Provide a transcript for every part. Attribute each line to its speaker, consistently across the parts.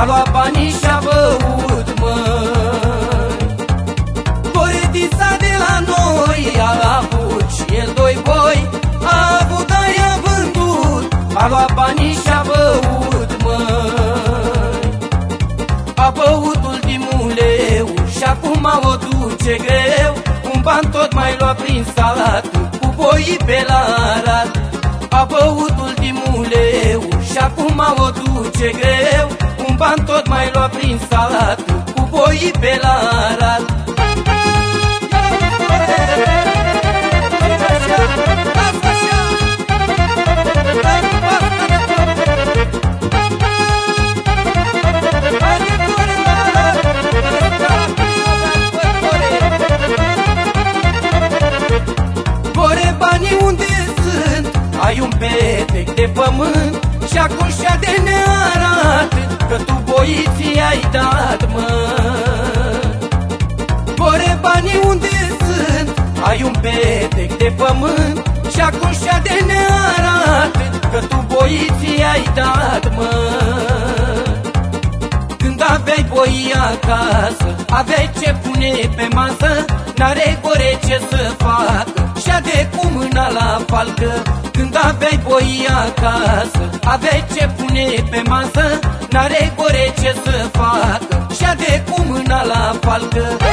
Speaker 1: A luat banii și-a băut, mă. Cortița de la noi a avut și el doi boi A avut, dar i-a vândut. A luat banii și-a băut, mă. A băut ultimul leu Și acum o duce greu. Un ban tot mai lua prin salat Cu boii pe la arat A băut ultimul leu și acum o duce greu Un ban tot mai lua prin sat Cu boii pe la arat Ore banii unde sunt? Ai un petec de pământ Și acum și de nearat Că tu boiții ai dat, mă. Ore banii unde sunt? Ai un petec de pământ. Și acum și de nearat Că tu boiții ai dat, mă. Când aveai boi acasă Aveai ce pune pe masă N-are core ce să facă Și de cu mâna la falcă Când aveai boi acasă Aveai ce pune pe masă N-are core ce să facă. Și de cu mâna la falcă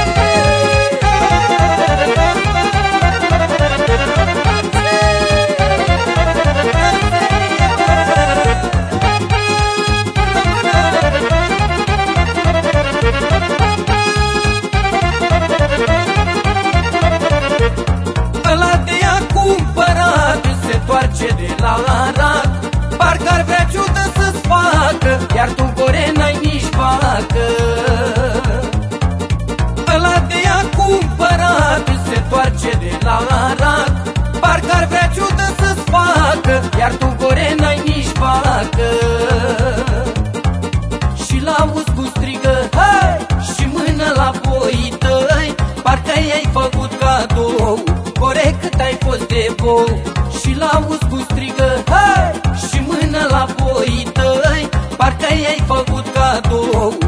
Speaker 1: joacă Iar tu, gore, n-ai nici vacă Și la auzi cum strigă Hai! Și mână la boii tăi Parcă i-ai făcut cadou Gore, cât ai fost de bou Și la auzi cum strigă Hai! Și mână la boii tăi Parcă i-ai făcut cadou